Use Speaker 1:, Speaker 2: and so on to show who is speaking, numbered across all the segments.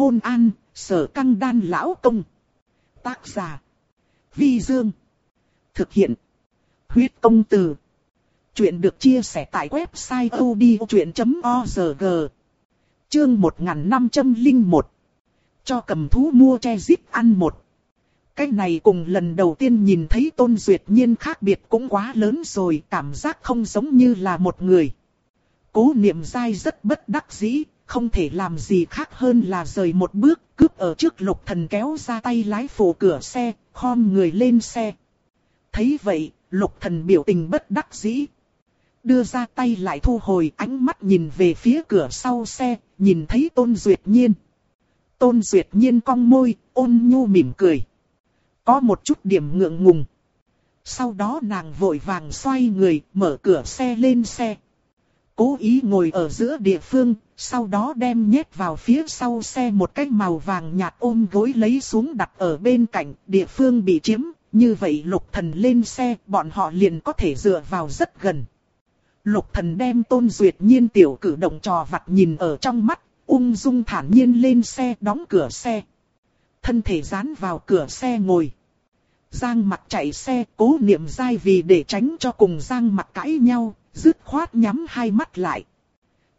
Speaker 1: Hôn an, sở căng đan lão công. Tác giả. Vi Dương. Thực hiện. Huyết công từ. Chuyện được chia sẻ tại website odchuyện.org. Chương 1501. Cho cầm thú mua che zip ăn một. Cái này cùng lần đầu tiên nhìn thấy Tôn Duyệt Nhiên khác biệt cũng quá lớn rồi, cảm giác không giống như là một người. Cố niệm dai rất bất đắc dĩ, không thể làm gì khác hơn là rời một bước, cướp ở trước lục thần kéo ra tay lái phủ cửa xe, khom người lên xe. Thấy vậy, lục thần biểu tình bất đắc dĩ. Đưa ra tay lại thu hồi ánh mắt nhìn về phía cửa sau xe, nhìn thấy Tôn Duyệt Nhiên. Tôn Duyệt Nhiên cong môi, ôn nhu mỉm cười. Có một chút điểm ngượng ngùng. Sau đó nàng vội vàng xoay người, mở cửa xe lên xe. Cố ý ngồi ở giữa địa phương, sau đó đem nhét vào phía sau xe một cái màu vàng nhạt ôm gối lấy xuống đặt ở bên cạnh, địa phương bị chiếm, như vậy lục thần lên xe, bọn họ liền có thể dựa vào rất gần. Lục thần đem tôn duyệt nhiên tiểu cử động trò vặt nhìn ở trong mắt, ung dung thản nhiên lên xe đóng cửa xe. Thân thể dán vào cửa xe ngồi. Giang mặt chạy xe cố niệm dai vì để tránh cho cùng Giang mặt cãi nhau, dứt khoát nhắm hai mắt lại.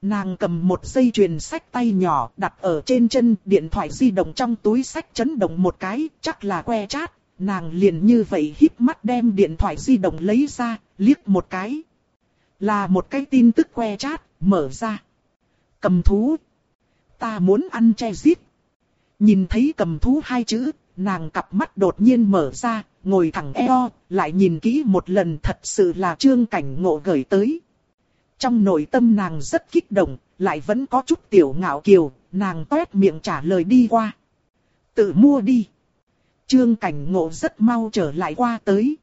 Speaker 1: Nàng cầm một dây chuyền sách tay nhỏ đặt ở trên chân, điện thoại di động trong túi sách chấn động một cái, chắc là que chát. Nàng liền như vậy híp mắt đem điện thoại di động lấy ra, liếc một cái. Là một cái tin tức que chát, mở ra. Cầm thú. Ta muốn ăn che giết. Nhìn thấy cầm thú hai chữ, nàng cặp mắt đột nhiên mở ra, ngồi thẳng eo, lại nhìn kỹ một lần thật sự là trương cảnh ngộ gửi tới. Trong nội tâm nàng rất kích động, lại vẫn có chút tiểu ngạo kiều, nàng toét miệng trả lời đi qua. Tự mua đi. Trương cảnh ngộ rất mau trở lại qua tới.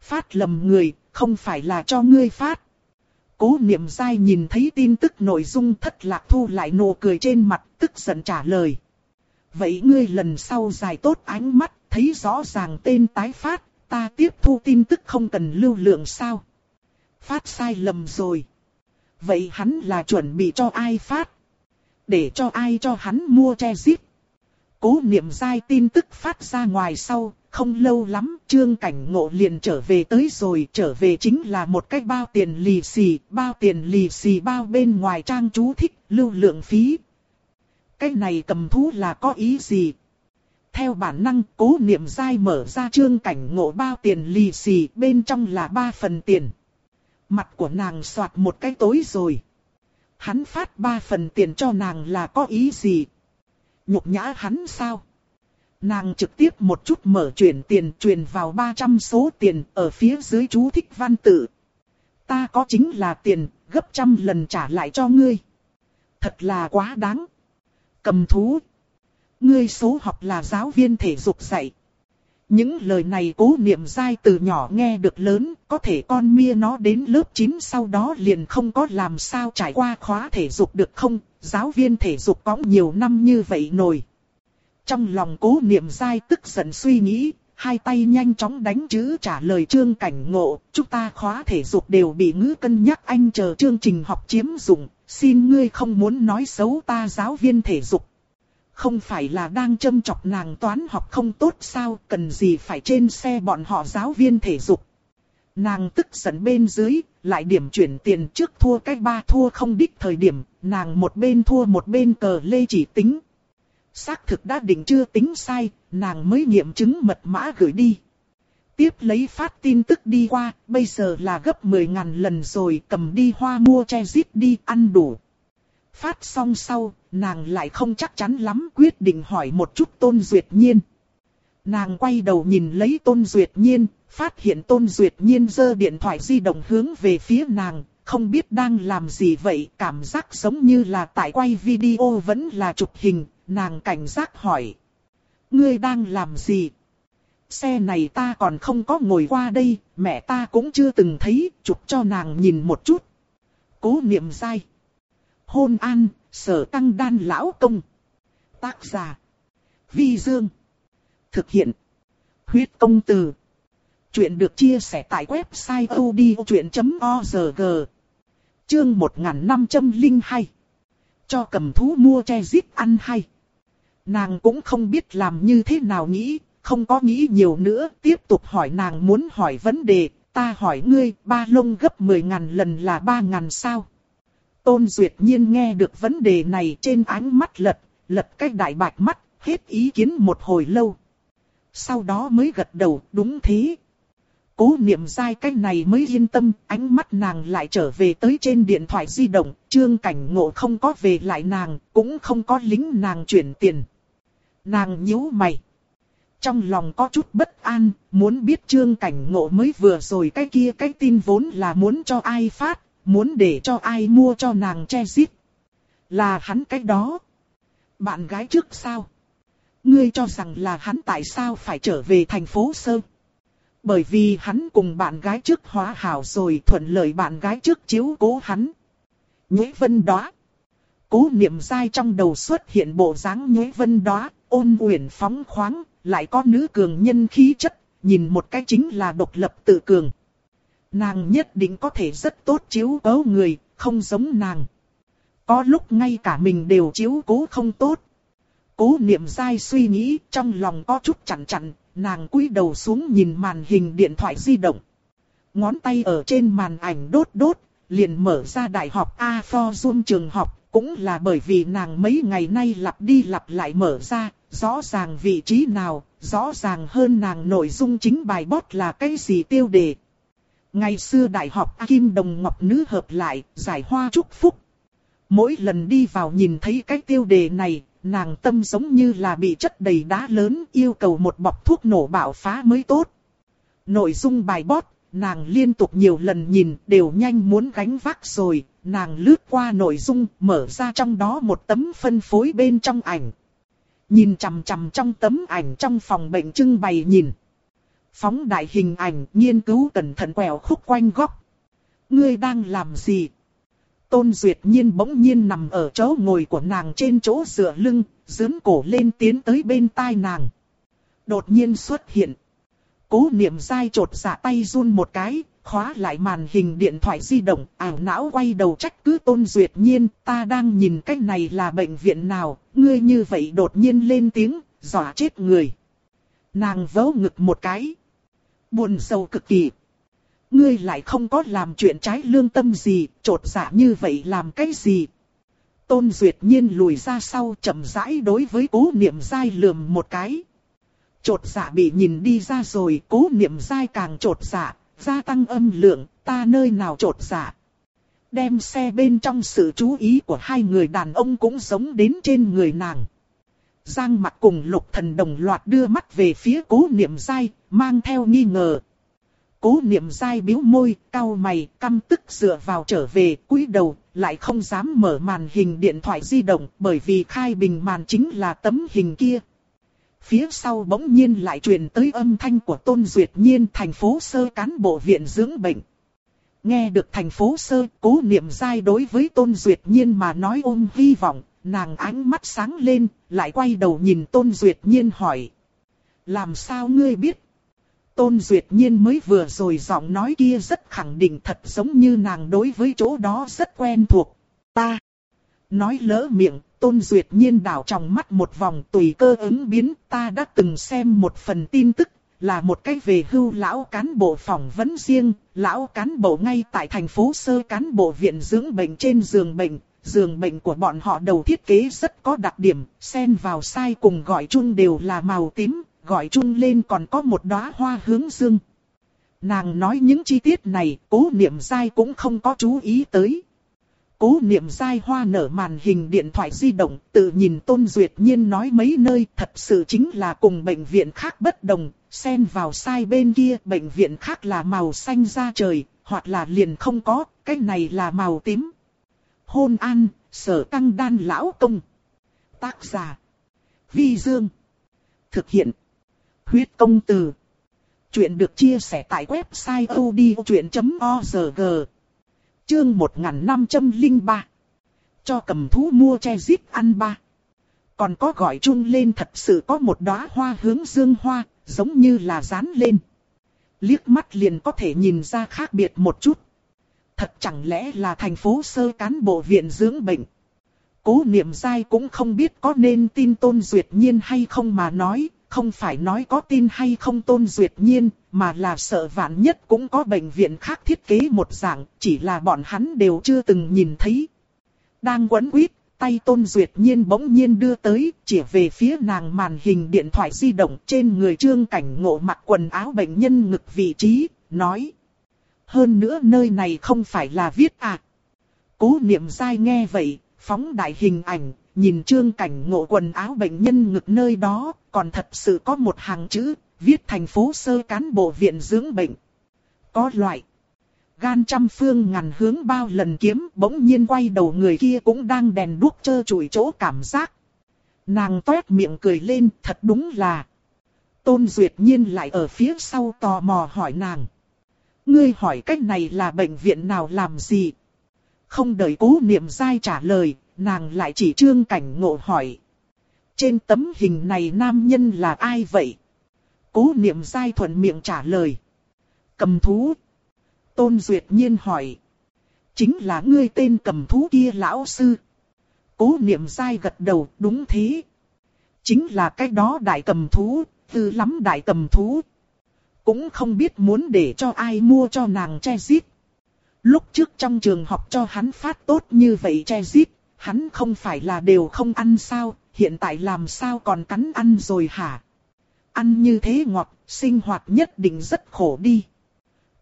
Speaker 1: Phát lầm người, không phải là cho ngươi phát. Cố niệm dai nhìn thấy tin tức nội dung thất lạc thu lại nụ cười trên mặt, tức giận trả lời. Vậy ngươi lần sau dài tốt ánh mắt, thấy rõ ràng tên tái phát, ta tiếp thu tin tức không cần lưu lượng sao? Phát sai lầm rồi. Vậy hắn là chuẩn bị cho ai phát? Để cho ai cho hắn mua che zip? Cố niệm dai tin tức phát ra ngoài sau, không lâu lắm, trương cảnh ngộ liền trở về tới rồi, trở về chính là một cái bao tiền lì xì, bao tiền lì xì bao bên ngoài trang chú thích, lưu lượng phí. Cái này cầm thú là có ý gì? Theo bản năng, cố niệm dai mở ra trương cảnh ngộ bao tiền lì xì, bên trong là ba phần tiền. Mặt của nàng soạt một cái tối rồi. Hắn phát ba phần tiền cho nàng là có ý gì? Nhục nhã hắn sao? Nàng trực tiếp một chút mở chuyển tiền truyền vào 300 số tiền ở phía dưới chú thích văn tự. Ta có chính là tiền, gấp trăm lần trả lại cho ngươi. Thật là quá đáng. Cầm thú. Ngươi số học là giáo viên thể dục dạy. Những lời này cố niệm dai từ nhỏ nghe được lớn, có thể con mia nó đến lớp 9 sau đó liền không có làm sao trải qua khóa thể dục được không, giáo viên thể dục có nhiều năm như vậy nổi. Trong lòng cố niệm dai tức giận suy nghĩ, hai tay nhanh chóng đánh chữ trả lời trương cảnh ngộ, chúng ta khóa thể dục đều bị ngữ cân nhắc anh chờ chương trình học chiếm dụng, xin ngươi không muốn nói xấu ta giáo viên thể dục. Không phải là đang châm chọc nàng toán học không tốt sao, cần gì phải trên xe bọn họ giáo viên thể dục. Nàng tức giận bên dưới, lại điểm chuyển tiền trước thua cách ba thua không đích thời điểm, nàng một bên thua một bên cờ lê chỉ tính. Xác thực đã định chưa tính sai, nàng mới nghiệm chứng mật mã gửi đi. Tiếp lấy phát tin tức đi qua, bây giờ là gấp 10.000 lần rồi cầm đi hoa mua che zip đi ăn đủ. Phát xong sau, nàng lại không chắc chắn lắm quyết định hỏi một chút Tôn Duyệt Nhiên. Nàng quay đầu nhìn lấy Tôn Duyệt Nhiên, phát hiện Tôn Duyệt Nhiên giơ điện thoại di động hướng về phía nàng, không biết đang làm gì vậy, cảm giác giống như là tại quay video vẫn là chụp hình, nàng cảnh giác hỏi. Ngươi đang làm gì? Xe này ta còn không có ngồi qua đây, mẹ ta cũng chưa từng thấy, chụp cho nàng nhìn một chút. Cố niệm sai. Hôn an, sở tăng đan lão công. Tác giả. Vi Dương. Thực hiện. Huyết công từ. Chuyện được chia sẻ tại website odchuyện.org. Chương 1502. Cho cầm thú mua che giết ăn hay. Nàng cũng không biết làm như thế nào nghĩ, không có nghĩ nhiều nữa, tiếp tục hỏi nàng muốn hỏi vấn đề, ta hỏi ngươi, ba lông gấp 10 ngàn lần là ba ngàn sao? Tôn Duyệt Nhiên nghe được vấn đề này trên ánh mắt lật, lật cái đại bạch mắt, hết ý kiến một hồi lâu. Sau đó mới gật đầu, đúng thế. Cố niệm dai cái này mới yên tâm, ánh mắt nàng lại trở về tới trên điện thoại di động, trương cảnh ngộ không có về lại nàng, cũng không có lính nàng chuyển tiền. Nàng nhíu mày. Trong lòng có chút bất an, muốn biết trương cảnh ngộ mới vừa rồi cái kia cái tin vốn là muốn cho ai phát, muốn để cho ai mua cho nàng che giết. Là hắn cái đó. Bạn gái trước sao? Ngươi cho rằng là hắn tại sao phải trở về thành phố Sơ? Bởi vì hắn cùng bạn gái trước hóa hảo rồi thuận lợi bạn gái trước chiếu cố hắn. Nhế vân đó. Cố niệm dai trong đầu xuất hiện bộ dáng nhế vân đó, ôn uyển phóng khoáng, lại có nữ cường nhân khí chất, nhìn một cái chính là độc lập tự cường. Nàng nhất định có thể rất tốt chiếu cố người, không giống nàng. Có lúc ngay cả mình đều chiếu cố không tốt. Cố niệm dai suy nghĩ trong lòng có chút chặn chặn, nàng cúi đầu xuống nhìn màn hình điện thoại di động. Ngón tay ở trên màn ảnh đốt đốt, liền mở ra đại học A for Zoom trường học, cũng là bởi vì nàng mấy ngày nay lặp đi lặp lại mở ra, rõ ràng vị trí nào, rõ ràng hơn nàng nội dung chính bài bót là cái gì tiêu đề. Ngày xưa đại học A Kim Đồng Ngọc Nữ hợp lại, giải hoa chúc phúc. Mỗi lần đi vào nhìn thấy cái tiêu đề này, nàng tâm giống như là bị chất đầy đá lớn yêu cầu một bọc thuốc nổ bạo phá mới tốt. Nội dung bài bót nàng liên tục nhiều lần nhìn đều nhanh muốn gánh vác rồi, nàng lướt qua nội dung mở ra trong đó một tấm phân phối bên trong ảnh. Nhìn chằm chằm trong tấm ảnh trong phòng bệnh trưng bày nhìn. Phóng đại hình ảnh nghiên cứu cẩn thận quẹo khúc quanh góc. Ngươi đang làm gì? Tôn Duyệt Nhiên bỗng nhiên nằm ở chỗ ngồi của nàng trên chỗ dựa lưng, dướn cổ lên tiến tới bên tai nàng. Đột nhiên xuất hiện. Cố niệm dai trột dạ tay run một cái, khóa lại màn hình điện thoại di động, ảo não quay đầu trách cứ Tôn Duyệt Nhiên, ta đang nhìn cái này là bệnh viện nào, ngươi như vậy đột nhiên lên tiếng, dọa chết người. Nàng vớ ngực một cái. Buồn sâu cực kỳ. Ngươi lại không có làm chuyện trái lương tâm gì, trột dạ như vậy làm cái gì? Tôn Duyệt Nhiên lùi ra sau chậm rãi đối với cố niệm dai lườm một cái. Trột dạ bị nhìn đi ra rồi, cố niệm dai càng trột dạ, gia tăng âm lượng, ta nơi nào trột dạ. Đem xe bên trong sự chú ý của hai người đàn ông cũng giống đến trên người nàng. Giang mặt cùng lục thần đồng loạt đưa mắt về phía cố niệm dai, mang theo nghi ngờ. Cố niệm dai biếu môi, cau mày, căm tức dựa vào trở về, cúi đầu, lại không dám mở màn hình điện thoại di động, bởi vì khai bình màn chính là tấm hình kia. Phía sau bỗng nhiên lại truyền tới âm thanh của Tôn Duyệt Nhiên thành phố sơ cán bộ viện dưỡng bệnh. Nghe được thành phố sơ, cố niệm dai đối với Tôn Duyệt Nhiên mà nói ôm hy vọng, nàng ánh mắt sáng lên, lại quay đầu nhìn Tôn Duyệt Nhiên hỏi. Làm sao ngươi biết? Tôn Duyệt Nhiên mới vừa rồi giọng nói kia rất khẳng định thật giống như nàng đối với chỗ đó rất quen thuộc. Ta. Nói lỡ miệng, Tôn Duyệt Nhiên đảo trong mắt một vòng tùy cơ ứng biến. Ta đã từng xem một phần tin tức, là một cái về hưu lão cán bộ phỏng vấn riêng. Lão cán bộ ngay tại thành phố sơ cán bộ viện dưỡng bệnh trên giường bệnh. Giường bệnh của bọn họ đầu thiết kế rất có đặc điểm, xen vào sai cùng gọi chung đều là màu tím, gọi chung lên còn có một đóa hoa hướng dương. Nàng nói những chi tiết này, cố niệm dai cũng không có chú ý tới. Cố niệm dai hoa nở màn hình điện thoại di động, tự nhìn Tôn Duyệt Nhiên nói mấy nơi thật sự chính là cùng bệnh viện khác bất đồng, xen vào sai bên kia bệnh viện khác là màu xanh da trời, hoặc là liền không có, cái này là màu tím. Hôn an, sở căng đan lão công. Tác giả. Vi Dương. Thực hiện. Huyết công từ. Chuyện được chia sẻ tại website odchuyện.org. Chương 1503. Cho cầm thú mua che giết ăn ba. Còn có gọi chung lên thật sự có một đóa hoa hướng dương hoa, giống như là dán lên. Liếc mắt liền có thể nhìn ra khác biệt một chút. Thật chẳng lẽ là thành phố sơ cán bộ viện dưỡng bệnh. Cố niệm dai cũng không biết có nên tin tôn duyệt nhiên hay không mà nói, không phải nói có tin hay không tôn duyệt nhiên, mà là sợ vạn nhất cũng có bệnh viện khác thiết kế một dạng, chỉ là bọn hắn đều chưa từng nhìn thấy. Đang quấn quýt, tay tôn duyệt nhiên bỗng nhiên đưa tới, chỉ về phía nàng màn hình điện thoại di động trên người trương cảnh ngộ mặc quần áo bệnh nhân ngực vị trí, nói. Hơn nữa nơi này không phải là viết à. Cố niệm dai nghe vậy, phóng đại hình ảnh, nhìn trương cảnh ngộ quần áo bệnh nhân ngực nơi đó, còn thật sự có một hàng chữ, viết thành phố sơ cán bộ viện dưỡng bệnh. Có loại. Gan trăm phương ngàn hướng bao lần kiếm bỗng nhiên quay đầu người kia cũng đang đèn đuốc chơ chùi chỗ cảm giác. Nàng toét miệng cười lên thật đúng là. Tôn Duyệt Nhiên lại ở phía sau tò mò hỏi nàng. Ngươi hỏi cách này là bệnh viện nào làm gì? Không đợi cố niệm dai trả lời, nàng lại chỉ trương cảnh ngộ hỏi. Trên tấm hình này nam nhân là ai vậy? Cố niệm dai thuận miệng trả lời. Cầm thú. Tôn Duyệt Nhiên hỏi. Chính là ngươi tên cầm thú kia lão sư. Cố niệm dai gật đầu, đúng thế. Chính là cái đó đại cầm thú, tư lắm đại cầm thú. Cũng không biết muốn để cho ai mua cho nàng che giết. Lúc trước trong trường học cho hắn phát tốt như vậy che giết, hắn không phải là đều không ăn sao, hiện tại làm sao còn cắn ăn rồi hả? Ăn như thế ngọt, sinh hoạt nhất định rất khổ đi.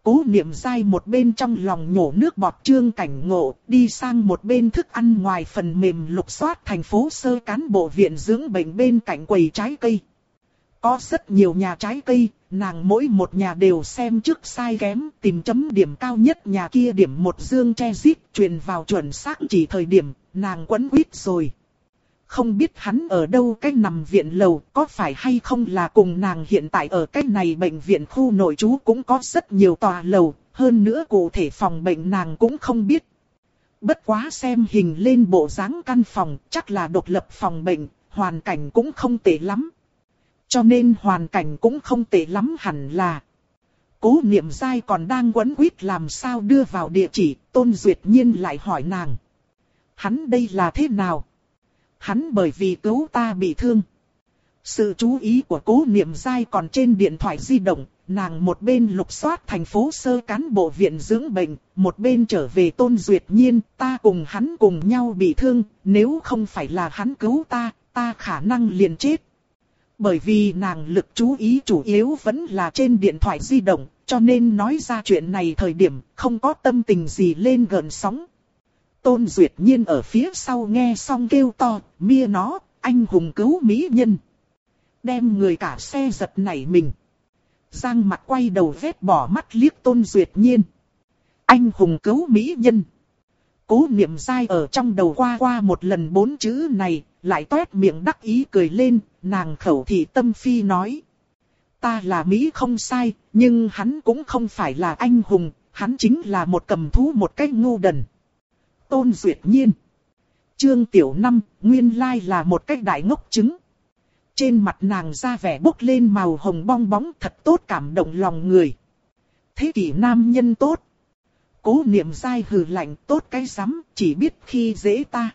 Speaker 1: Cố niệm dai một bên trong lòng nhổ nước bọt trương cảnh ngộ, đi sang một bên thức ăn ngoài phần mềm lục soát thành phố sơ cán bộ viện dưỡng bệnh bên cạnh quầy trái cây. Có rất nhiều nhà trái cây, nàng mỗi một nhà đều xem trước sai kém, tìm chấm điểm cao nhất nhà kia điểm một dương che giết truyền vào chuẩn xác chỉ thời điểm, nàng quấn quýt rồi. Không biết hắn ở đâu cách nằm viện lầu, có phải hay không là cùng nàng hiện tại ở cái này bệnh viện khu nội trú cũng có rất nhiều tòa lầu, hơn nữa cụ thể phòng bệnh nàng cũng không biết. Bất quá xem hình lên bộ dáng căn phòng, chắc là độc lập phòng bệnh, hoàn cảnh cũng không tệ lắm. Cho nên hoàn cảnh cũng không tệ lắm hẳn là. Cố niệm dai còn đang quấn quýt làm sao đưa vào địa chỉ, tôn duyệt nhiên lại hỏi nàng. Hắn đây là thế nào? Hắn bởi vì cứu ta bị thương. Sự chú ý của cố niệm dai còn trên điện thoại di động, nàng một bên lục soát thành phố sơ cán bộ viện dưỡng bệnh, một bên trở về tôn duyệt nhiên, ta cùng hắn cùng nhau bị thương, nếu không phải là hắn cứu ta, ta khả năng liền chết. Bởi vì nàng lực chú ý chủ yếu vẫn là trên điện thoại di động, cho nên nói ra chuyện này thời điểm không có tâm tình gì lên gần sóng. Tôn Duyệt Nhiên ở phía sau nghe xong kêu to, mia nó, anh hùng cứu mỹ nhân. Đem người cả xe giật nảy mình. Giang mặt quay đầu vết bỏ mắt liếc Tôn Duyệt Nhiên. Anh hùng cứu mỹ nhân. Cố niệm dai ở trong đầu qua qua một lần bốn chữ này, lại toét miệng đắc ý cười lên, nàng khẩu thị tâm phi nói. Ta là Mỹ không sai, nhưng hắn cũng không phải là anh hùng, hắn chính là một cầm thú một cách ngu đần. Tôn Duyệt Nhiên Trương Tiểu Năm, nguyên lai là một cách đại ngốc trứng. Trên mặt nàng ra vẻ bốc lên màu hồng bong bóng thật tốt cảm động lòng người. Thế kỷ nam nhân tốt. Cố niệm dai hừ lạnh tốt cái rắm chỉ biết khi dễ ta.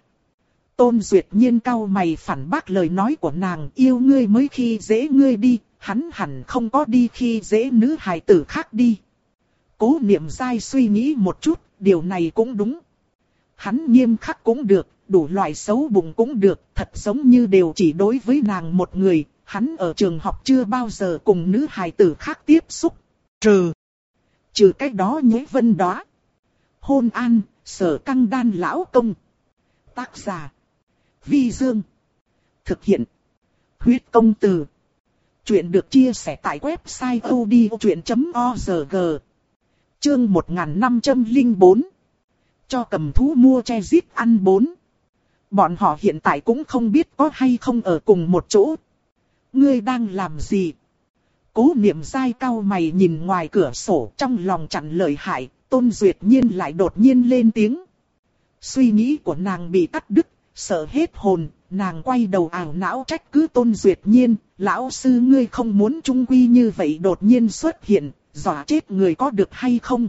Speaker 1: Tôn Duyệt Nhiên cau mày phản bác lời nói của nàng yêu ngươi mới khi dễ ngươi đi, hắn hẳn không có đi khi dễ nữ hài tử khác đi. Cố niệm dai suy nghĩ một chút, điều này cũng đúng. Hắn nghiêm khắc cũng được, đủ loại xấu bụng cũng được, thật giống như đều chỉ đối với nàng một người, hắn ở trường học chưa bao giờ cùng nữ hài tử khác tiếp xúc. Trừ, trừ cái đó nhế vân đó. Hôn an, sở căng đan lão công. Tác giả Vi Dương. Thực hiện. Huyết công từ. Chuyện được chia sẻ tại website odchuyện.org. Chương 1504. Cho cầm thú mua che giết ăn bốn. Bọn họ hiện tại cũng không biết có hay không ở cùng một chỗ. Ngươi đang làm gì? Cố niệm dai cao mày nhìn ngoài cửa sổ trong lòng chặn lời hại, tôn duyệt nhiên lại đột nhiên lên tiếng. Suy nghĩ của nàng bị cắt đứt sợ hết hồn, nàng quay đầu ảo não trách cứ tôn duyệt nhiên, lão sư ngươi không muốn trung quy như vậy đột nhiên xuất hiện, dọa chết người có được hay không?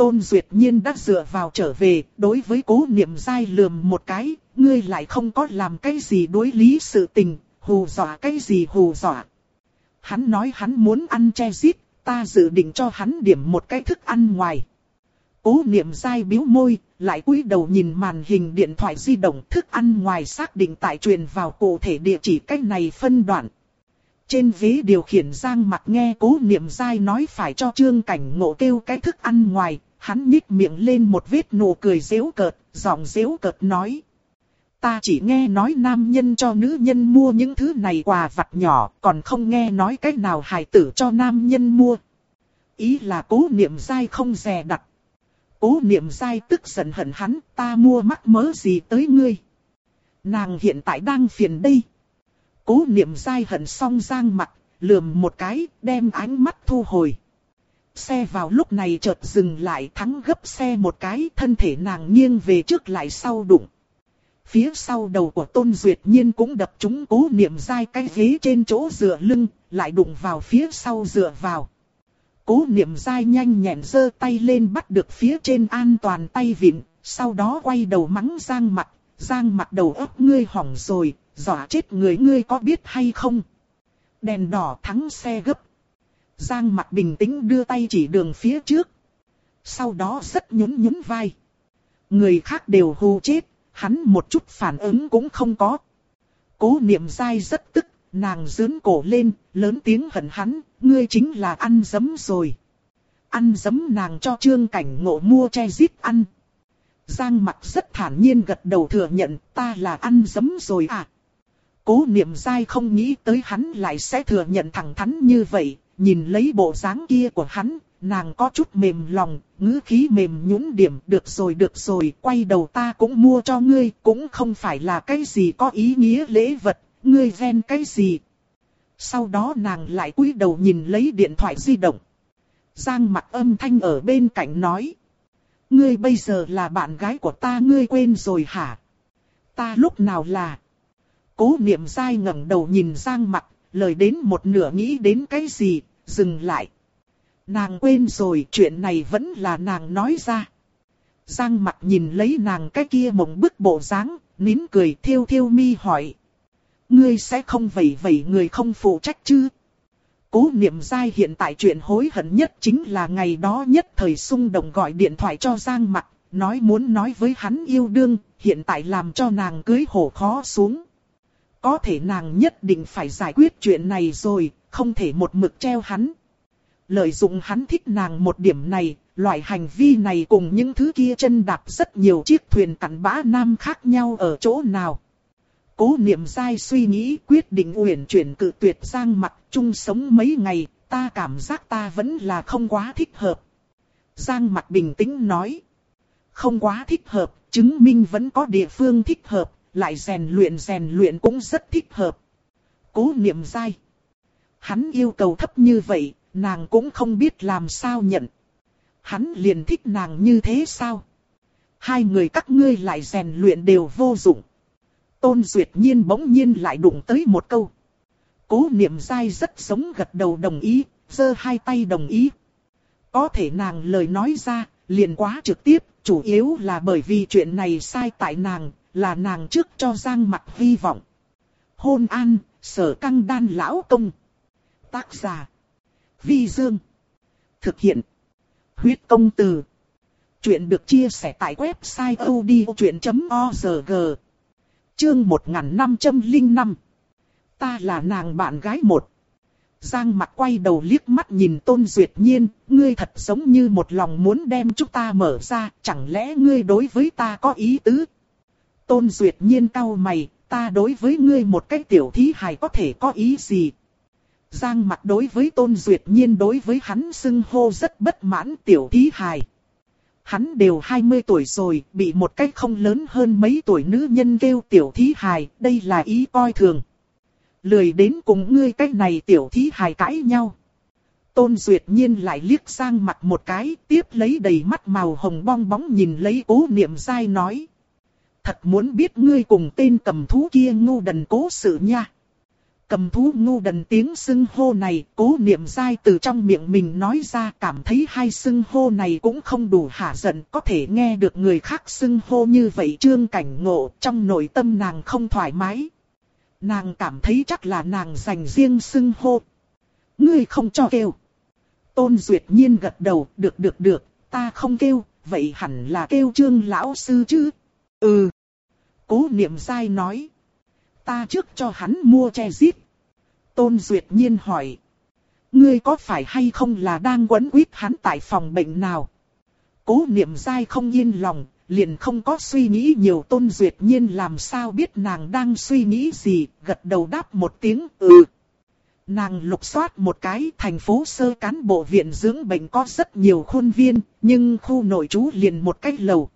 Speaker 1: Tôn duyệt nhiên đã dựa vào trở về, đối với cố niệm dai lườm một cái, ngươi lại không có làm cái gì đối lý sự tình, hù dọa cái gì hù dọa. Hắn nói hắn muốn ăn che giết, ta dự định cho hắn điểm một cái thức ăn ngoài. Cố niệm dai biếu môi, lại cúi đầu nhìn màn hình điện thoại di động thức ăn ngoài xác định tại truyền vào cụ thể địa chỉ cách này phân đoạn. Trên ghế điều khiển giang mặt nghe cố niệm dai nói phải cho trương cảnh ngộ kêu cái thức ăn ngoài, hắn nhích miệng lên một vết nụ cười dễu cợt, giọng dễu cợt nói. Ta chỉ nghe nói nam nhân cho nữ nhân mua những thứ này quà vặt nhỏ, còn không nghe nói cách nào hài tử cho nam nhân mua. Ý là cố niệm dai không dè đặt. Cố niệm dai tức giận hận hắn, ta mua mắc mớ gì tới ngươi. Nàng hiện tại đang phiền đây. Cố niệm dai hận xong giang mặt, lườm một cái, đem ánh mắt thu hồi. Xe vào lúc này chợt dừng lại thắng gấp xe một cái, thân thể nàng nghiêng về trước lại sau đụng. Phía sau đầu của Tôn Duyệt Nhiên cũng đập trúng cố niệm dai cái ghế trên chỗ dựa lưng, lại đụng vào phía sau dựa vào. Cố niệm dai nhanh nhẹn giơ tay lên bắt được phía trên an toàn tay vịn, sau đó quay đầu mắng Giang mặt, Giang mặt đầu óc ngươi hỏng rồi, dọa chết người ngươi có biết hay không? Đèn đỏ thắng xe gấp. Giang mặt bình tĩnh đưa tay chỉ đường phía trước. Sau đó rất nhún nhún vai. Người khác đều hù chết, hắn một chút phản ứng cũng không có. Cố niệm dai rất tức, nàng dướn cổ lên, lớn tiếng hận hắn, ngươi chính là ăn dấm rồi. Ăn dấm nàng cho trương cảnh ngộ mua che giết ăn. Giang mặt rất thản nhiên gật đầu thừa nhận ta là ăn dấm rồi à. Cố niệm dai không nghĩ tới hắn lại sẽ thừa nhận thẳng thắn như vậy, nhìn lấy bộ dáng kia của hắn, nàng có chút mềm lòng, ngữ khí mềm nhũn điểm, được rồi được rồi, quay đầu ta cũng mua cho ngươi, cũng không phải là cái gì có ý nghĩa lễ vật, ngươi ven cái gì. Sau đó nàng lại cúi đầu nhìn lấy điện thoại di động. Giang mặt âm thanh ở bên cạnh nói. Ngươi bây giờ là bạn gái của ta ngươi quên rồi hả? Ta lúc nào là? Cố niệm dai ngẩng đầu nhìn Giang mặt, lời đến một nửa nghĩ đến cái gì, dừng lại. Nàng quên rồi chuyện này vẫn là nàng nói ra. Giang mặt nhìn lấy nàng cái kia mộng bức bộ dáng, nín cười thiêu thiêu mi hỏi. Ngươi sẽ không vẩy vẩy người không phụ trách chứ? Cố niệm dai hiện tại chuyện hối hận nhất chính là ngày đó nhất thời xung động gọi điện thoại cho Giang mặt, nói muốn nói với hắn yêu đương, hiện tại làm cho nàng cưới hổ khó xuống. Có thể nàng nhất định phải giải quyết chuyện này rồi, không thể một mực treo hắn. Lợi dụng hắn thích nàng một điểm này, loại hành vi này cùng những thứ kia chân đạp rất nhiều chiếc thuyền cặn bã nam khác nhau ở chỗ nào. Cố niệm Sai suy nghĩ quyết định uyển chuyển cự tuyệt giang mặt chung sống mấy ngày, ta cảm giác ta vẫn là không quá thích hợp. Giang mặt bình tĩnh nói. Không quá thích hợp, chứng minh vẫn có địa phương thích hợp, lại rèn luyện rèn luyện cũng rất thích hợp. Cố niệm dai. Hắn yêu cầu thấp như vậy, nàng cũng không biết làm sao nhận. Hắn liền thích nàng như thế sao? Hai người các ngươi lại rèn luyện đều vô dụng. Tôn Duyệt Nhiên bỗng nhiên lại đụng tới một câu. Cố niệm dai rất sống gật đầu đồng ý, giơ hai tay đồng ý. Có thể nàng lời nói ra, liền quá trực tiếp, chủ yếu là bởi vì chuyện này sai tại nàng, là nàng trước cho Giang mặt hy vọng. Hôn an, sở căng đan lão công. Tác giả. Vi Dương. Thực hiện. Huyết công từ. Chuyện được chia sẻ tại website odchuyện.org. Chương 1505. Ta là nàng bạn gái một. Giang mặt quay đầu liếc mắt nhìn Tôn Duyệt Nhiên, ngươi thật giống như một lòng muốn đem chúng ta mở ra, chẳng lẽ ngươi đối với ta có ý tứ? Tôn Duyệt Nhiên cau mày, ta đối với ngươi một cái tiểu thí hài có thể có ý gì? Giang mặt đối với Tôn Duyệt Nhiên đối với hắn xưng hô rất bất mãn tiểu thí hài. Hắn đều 20 tuổi rồi, bị một cách không lớn hơn mấy tuổi nữ nhân kêu tiểu thí hài, đây là ý coi thường. Lười đến cùng ngươi cách này tiểu thí hài cãi nhau. Tôn Duyệt Nhiên lại liếc sang mặt một cái, tiếp lấy đầy mắt màu hồng bong bóng nhìn lấy cố niệm dai nói. Thật muốn biết ngươi cùng tên cầm thú kia ngu đần cố sự nha cầm thú ngu đần tiếng xưng hô này, cố niệm dai từ trong miệng mình nói ra cảm thấy hai xưng hô này cũng không đủ hả giận, có thể nghe được người khác xưng hô như vậy trương cảnh ngộ, trong nội tâm nàng không thoải mái. Nàng cảm thấy chắc là nàng dành riêng xưng hô. Ngươi không cho kêu. Tôn Duyệt Nhiên gật đầu, được được được, ta không kêu, vậy hẳn là kêu trương lão sư chứ. Ừ. Cố niệm dai nói. Ta trước cho hắn mua che zip. Tôn Duyệt Nhiên hỏi. Ngươi có phải hay không là đang quấn quýt hắn tại phòng bệnh nào? Cố niệm dai không yên lòng, liền không có suy nghĩ nhiều Tôn Duyệt Nhiên làm sao biết nàng đang suy nghĩ gì, gật đầu đáp một tiếng ừ. Nàng lục soát một cái thành phố sơ cán bộ viện dưỡng bệnh có rất nhiều khuôn viên, nhưng khu nội trú liền một cách lầu.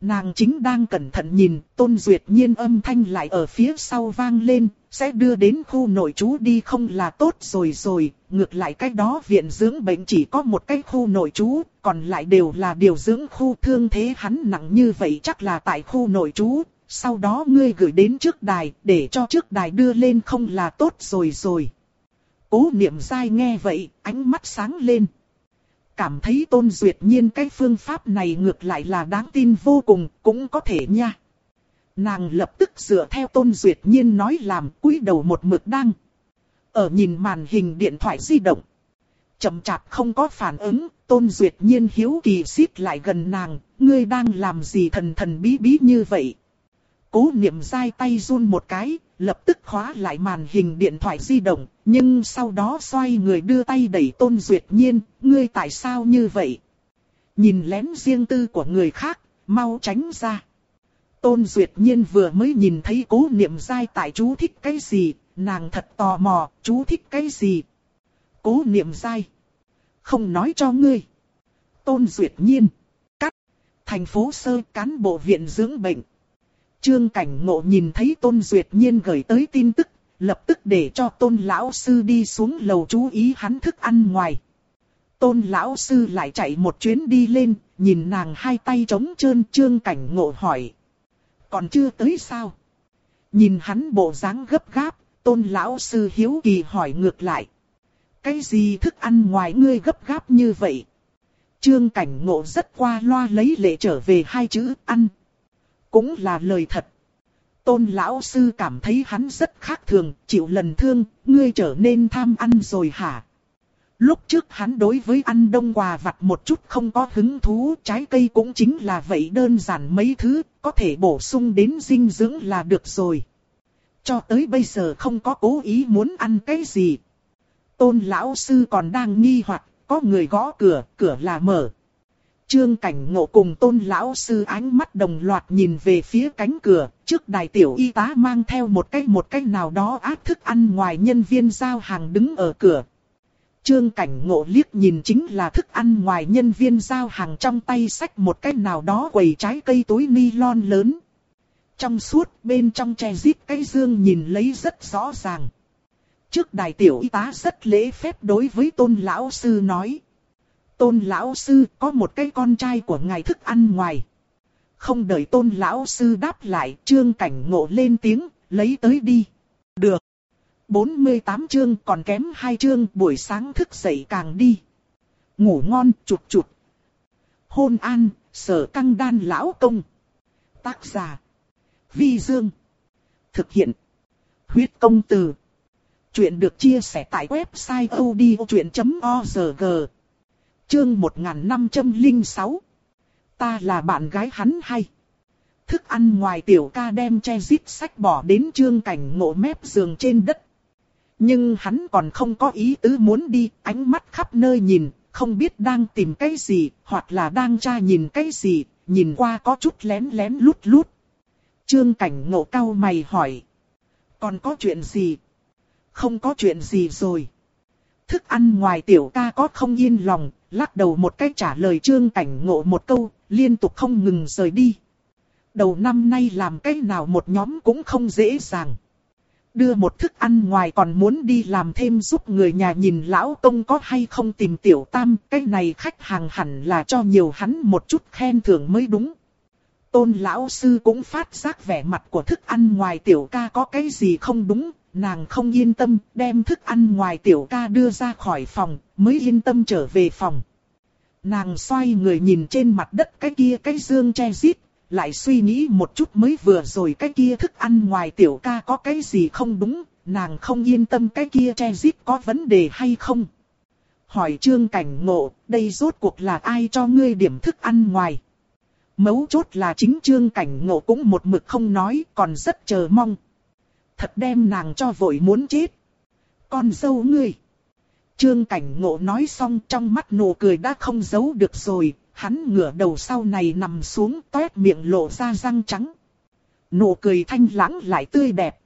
Speaker 1: Nàng chính đang cẩn thận nhìn, tôn duyệt nhiên âm thanh lại ở phía sau vang lên, sẽ đưa đến khu nội trú đi không là tốt rồi rồi, ngược lại cái đó viện dưỡng bệnh chỉ có một cái khu nội trú, còn lại đều là điều dưỡng khu thương thế hắn nặng như vậy chắc là tại khu nội trú, sau đó ngươi gửi đến trước đài, để cho trước đài đưa lên không là tốt rồi rồi. Cố niệm dai nghe vậy, ánh mắt sáng lên. Cảm thấy tôn duyệt nhiên cái phương pháp này ngược lại là đáng tin vô cùng, cũng có thể nha. Nàng lập tức dựa theo tôn duyệt nhiên nói làm cúi đầu một mực đăng. Ở nhìn màn hình điện thoại di động. Chậm chạp không có phản ứng, tôn duyệt nhiên hiếu kỳ xít lại gần nàng, ngươi đang làm gì thần thần bí bí như vậy. Cố niệm dai tay run một cái, lập tức khóa lại màn hình điện thoại di động, nhưng sau đó xoay người đưa tay đẩy Tôn Duyệt Nhiên, ngươi tại sao như vậy? Nhìn lén riêng tư của người khác, mau tránh ra. Tôn Duyệt Nhiên vừa mới nhìn thấy cố niệm dai tại chú thích cái gì, nàng thật tò mò, chú thích cái gì? Cố niệm dai. Không nói cho ngươi. Tôn Duyệt Nhiên. Cắt. Thành phố Sơ cán bộ viện dưỡng bệnh. Trương Cảnh Ngộ nhìn thấy Tôn Duyệt Nhiên gửi tới tin tức, lập tức để cho Tôn Lão Sư đi xuống lầu chú ý hắn thức ăn ngoài. Tôn Lão Sư lại chạy một chuyến đi lên, nhìn nàng hai tay trống trơn Trương Cảnh Ngộ hỏi. Còn chưa tới sao? Nhìn hắn bộ dáng gấp gáp, Tôn Lão Sư hiếu kỳ hỏi ngược lại. Cái gì thức ăn ngoài ngươi gấp gáp như vậy? Trương Cảnh Ngộ rất qua loa lấy lệ trở về hai chữ ăn cũng là lời thật. Tôn lão sư cảm thấy hắn rất khác thường, chịu lần thương, ngươi trở nên tham ăn rồi hả? Lúc trước hắn đối với ăn đông quà vặt một chút không có hứng thú, trái cây cũng chính là vậy đơn giản mấy thứ, có thể bổ sung đến dinh dưỡng là được rồi. Cho tới bây giờ không có cố ý muốn ăn cái gì. Tôn lão sư còn đang nghi hoặc, có người gõ cửa, cửa là mở, Trương Cảnh Ngộ cùng tôn lão sư ánh mắt đồng loạt nhìn về phía cánh cửa, trước đài tiểu y tá mang theo một cái một cái nào đó ác thức ăn ngoài nhân viên giao hàng đứng ở cửa. Trương Cảnh Ngộ liếc nhìn chính là thức ăn ngoài nhân viên giao hàng trong tay sách một cái nào đó quầy trái cây túi ni lon lớn. Trong suốt bên trong che zip cái dương nhìn lấy rất rõ ràng. Trước đài tiểu y tá rất lễ phép đối với tôn lão sư nói. Tôn lão sư có một cái con trai của ngài thức ăn ngoài. Không đợi tôn lão sư đáp lại, trương cảnh ngộ lên tiếng, lấy tới đi. Được. 48 chương còn kém hai chương buổi sáng thức dậy càng đi. Ngủ ngon chụt chụt. Hôn an, sở căng đan lão công. Tác giả. Vi Dương. Thực hiện. Huyết công từ. Chuyện được chia sẻ tại website odchuyện.org. Chương 1506 Ta là bạn gái hắn hay. Thức ăn ngoài tiểu ca đem che zip sách bỏ đến trương cảnh ngộ mép giường trên đất. Nhưng hắn còn không có ý tứ muốn đi, ánh mắt khắp nơi nhìn, không biết đang tìm cái gì, hoặc là đang tra nhìn cái gì, nhìn qua có chút lén lén lút lút. Trương cảnh ngộ cao mày hỏi. Còn có chuyện gì? Không có chuyện gì rồi. Thức ăn ngoài tiểu ca có không yên lòng, lắc đầu một cách trả lời trương cảnh ngộ một câu, liên tục không ngừng rời đi. Đầu năm nay làm cái nào một nhóm cũng không dễ dàng. Đưa một thức ăn ngoài còn muốn đi làm thêm giúp người nhà nhìn lão công có hay không tìm tiểu tam, cái này khách hàng hẳn là cho nhiều hắn một chút khen thưởng mới đúng. Tôn lão sư cũng phát giác vẻ mặt của thức ăn ngoài tiểu ca có cái gì không đúng, nàng không yên tâm, đem thức ăn ngoài tiểu ca đưa ra khỏi phòng, mới yên tâm trở về phòng. Nàng xoay người nhìn trên mặt đất cái kia cái dương che rít, lại suy nghĩ một chút mới vừa rồi cái kia thức ăn ngoài tiểu ca có cái gì không đúng, nàng không yên tâm cái kia che zip có vấn đề hay không. Hỏi trương cảnh ngộ, đây rốt cuộc là ai cho ngươi điểm thức ăn ngoài? Mấu chốt là chính trương cảnh ngộ cũng một mực không nói, còn rất chờ mong. Thật đem nàng cho vội muốn chết. Con dâu ngươi. Trương cảnh ngộ nói xong trong mắt nụ cười đã không giấu được rồi, hắn ngửa đầu sau này nằm xuống toét miệng lộ ra răng trắng. Nụ cười thanh lãng lại tươi đẹp.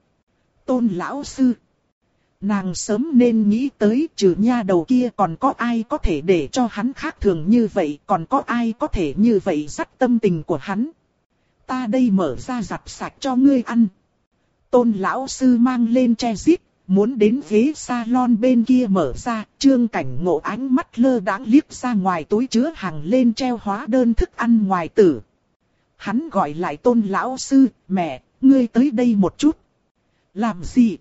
Speaker 1: Tôn lão sư. Nàng sớm nên nghĩ tới trừ nha đầu kia còn có ai có thể để cho hắn khác thường như vậy, còn có ai có thể như vậy dắt tâm tình của hắn. Ta đây mở ra giặt sạch cho ngươi ăn. Tôn lão sư mang lên che zip, muốn đến ghế salon bên kia mở ra, trương cảnh ngộ ánh mắt lơ đãng liếc ra ngoài túi chứa hàng lên treo hóa đơn thức ăn ngoài tử. Hắn gọi lại tôn lão sư, mẹ, ngươi tới đây một chút. Làm gì?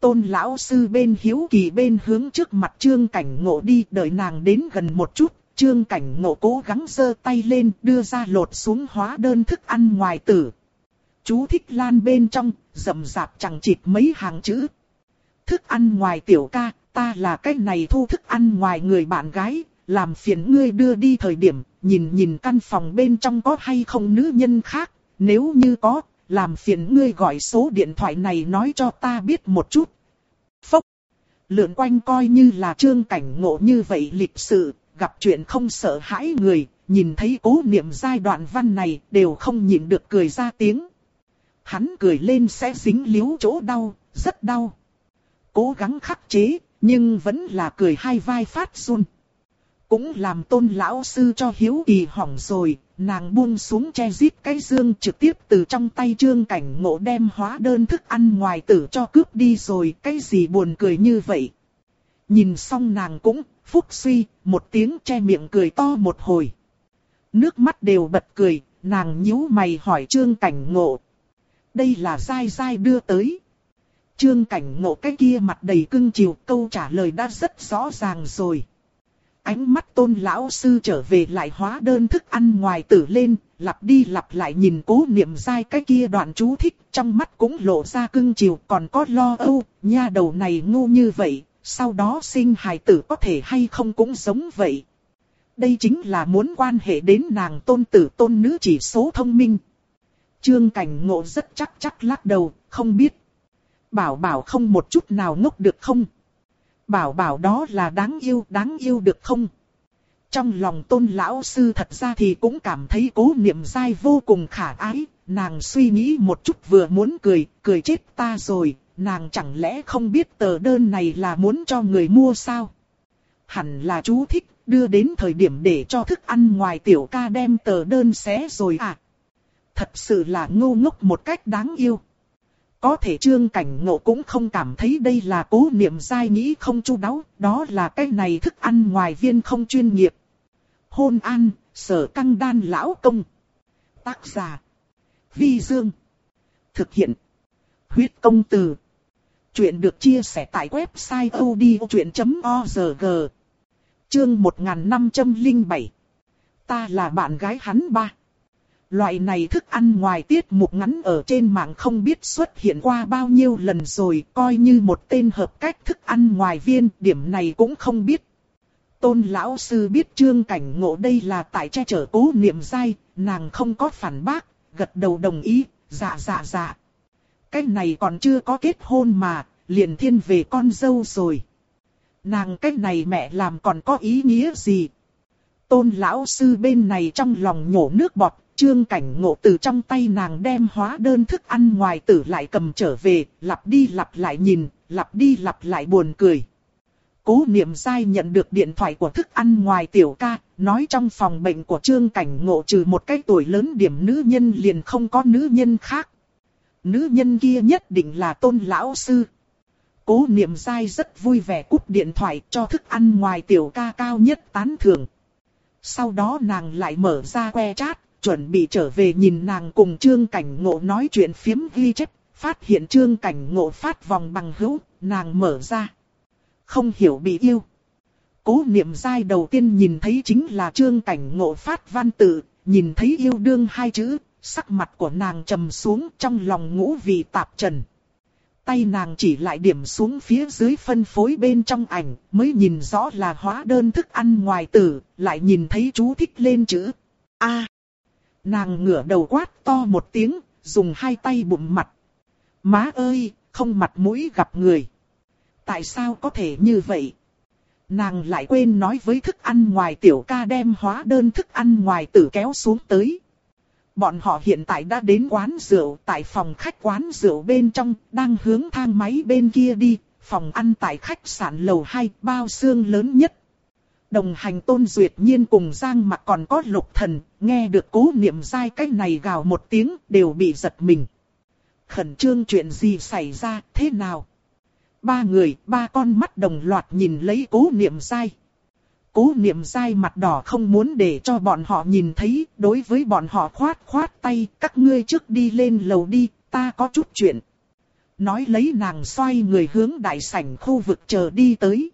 Speaker 1: Tôn lão sư bên hiếu kỳ bên hướng trước mặt trương cảnh ngộ đi đợi nàng đến gần một chút. Trương cảnh ngộ cố gắng giơ tay lên đưa ra lột xuống hóa đơn thức ăn ngoài tử. Chú thích lan bên trong, rầm rạp chẳng chịt mấy hàng chữ. Thức ăn ngoài tiểu ca, ta là cái này thu thức ăn ngoài người bạn gái, làm phiền ngươi đưa đi thời điểm, nhìn nhìn căn phòng bên trong có hay không nữ nhân khác, nếu như có, làm phiền ngươi gọi số điện thoại này nói cho ta biết một chút. Phốc. Lượn quanh coi như là trương cảnh ngộ như vậy lịch sự, gặp chuyện không sợ hãi người, nhìn thấy cố niệm giai đoạn văn này đều không nhịn được cười ra tiếng. Hắn cười lên sẽ dính liếu chỗ đau, rất đau. Cố gắng khắc chế, nhưng vẫn là cười hai vai phát run. Cũng làm tôn lão sư cho hiếu kỳ hỏng rồi, nàng buông xuống che zip cái dương trực tiếp từ trong tay trương cảnh ngộ đem hóa đơn thức ăn ngoài tử cho cướp đi rồi, cái gì buồn cười như vậy. Nhìn xong nàng cũng, phúc suy, một tiếng che miệng cười to một hồi. Nước mắt đều bật cười, nàng nhíu mày hỏi trương cảnh ngộ. Đây là dai dai đưa tới. Trương cảnh ngộ cái kia mặt đầy cưng chiều câu trả lời đã rất rõ ràng rồi. Ánh mắt tôn lão sư trở về lại hóa đơn thức ăn ngoài tử lên, lặp đi lặp lại nhìn cố niệm dai cái kia đoạn chú thích, trong mắt cũng lộ ra cưng chiều còn có lo âu, nha đầu này ngu như vậy, sau đó sinh hài tử có thể hay không cũng giống vậy. Đây chính là muốn quan hệ đến nàng tôn tử tôn nữ chỉ số thông minh. Trương cảnh ngộ rất chắc chắc lắc đầu, không biết. Bảo bảo không một chút nào ngốc được không? Bảo bảo đó là đáng yêu, đáng yêu được không? Trong lòng tôn lão sư thật ra thì cũng cảm thấy cố niệm dai vô cùng khả ái, nàng suy nghĩ một chút vừa muốn cười, cười chết ta rồi, nàng chẳng lẽ không biết tờ đơn này là muốn cho người mua sao? Hẳn là chú thích, đưa đến thời điểm để cho thức ăn ngoài tiểu ca đem tờ đơn xé rồi à? Thật sự là ngu ngốc một cách đáng yêu. Có thể trương cảnh ngộ cũng không cảm thấy đây là cố niệm sai nghĩ không chu đáo, đó là cái này thức ăn ngoài viên không chuyên nghiệp. Hôn an, sở căng đan lão công. Tác giả. Vi Dương. Thực hiện. Huyết công từ. Chuyện được chia sẻ tại website odchuyện.org. Chương 1507. Ta là bạn gái hắn ba. Loại này thức ăn ngoài tiết mục ngắn ở trên mạng không biết xuất hiện qua bao nhiêu lần rồi, coi như một tên hợp cách thức ăn ngoài viên, điểm này cũng không biết. Tôn lão sư biết trương cảnh ngộ đây là tại che chở cố niệm dai, nàng không có phản bác, gật đầu đồng ý, dạ dạ dạ. Cái này còn chưa có kết hôn mà, liền thiên về con dâu rồi. Nàng cái này mẹ làm còn có ý nghĩa gì? Tôn lão sư bên này trong lòng nhổ nước bọt, Trương cảnh ngộ từ trong tay nàng đem hóa đơn thức ăn ngoài tử lại cầm trở về, lặp đi lặp lại nhìn, lặp đi lặp lại buồn cười. Cố niệm sai nhận được điện thoại của thức ăn ngoài tiểu ca, nói trong phòng bệnh của trương cảnh ngộ trừ một cái tuổi lớn điểm nữ nhân liền không có nữ nhân khác. Nữ nhân kia nhất định là tôn lão sư. Cố niệm sai rất vui vẻ cúp điện thoại cho thức ăn ngoài tiểu ca cao nhất tán thưởng. Sau đó nàng lại mở ra que chat, chuẩn bị trở về nhìn nàng cùng trương cảnh ngộ nói chuyện phiếm ghi chép, Phát hiện trương cảnh ngộ phát vòng bằng hữu, nàng mở ra. Không hiểu bị yêu. Cố niệm giai đầu tiên nhìn thấy chính là trương cảnh ngộ phát văn tự, nhìn thấy yêu đương hai chữ, sắc mặt của nàng trầm xuống trong lòng ngũ vị tạp trần. Tay nàng chỉ lại điểm xuống phía dưới phân phối bên trong ảnh, mới nhìn rõ là hóa đơn thức ăn ngoài tử, lại nhìn thấy chú thích lên chữ A. Nàng ngửa đầu quát to một tiếng, dùng hai tay bụng mặt. Má ơi, không mặt mũi gặp người. Tại sao có thể như vậy? Nàng lại quên nói với thức ăn ngoài tiểu ca đem hóa đơn thức ăn ngoài tử kéo xuống tới. Bọn họ hiện tại đã đến quán rượu tại phòng khách quán rượu bên trong, đang hướng thang máy bên kia đi, phòng ăn tại khách sạn lầu 2, bao xương lớn nhất. Đồng hành tôn duyệt nhiên cùng Giang mặt còn có lục thần, nghe được cố niệm dai cái này gào một tiếng, đều bị giật mình. Khẩn trương chuyện gì xảy ra, thế nào? Ba người, ba con mắt đồng loạt nhìn lấy cố niệm dai. Cố niệm dai mặt đỏ không muốn để cho bọn họ nhìn thấy, đối với bọn họ khoát khoát tay, các ngươi trước đi lên lầu đi, ta có chút chuyện. Nói lấy nàng xoay người hướng đại sảnh khu vực chờ đi tới.